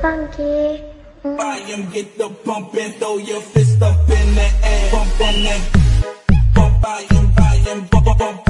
funky. Volume, get the pump and throw your fist up in the air. Bump on that. Bump bump, bump.